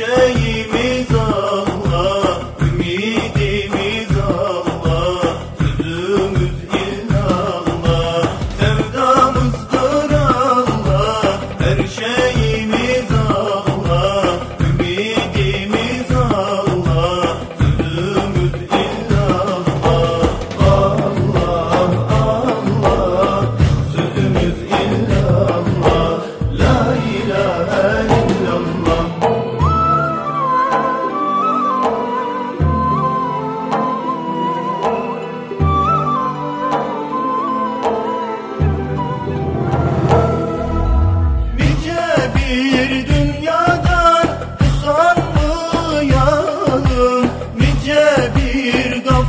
人已命 bir go.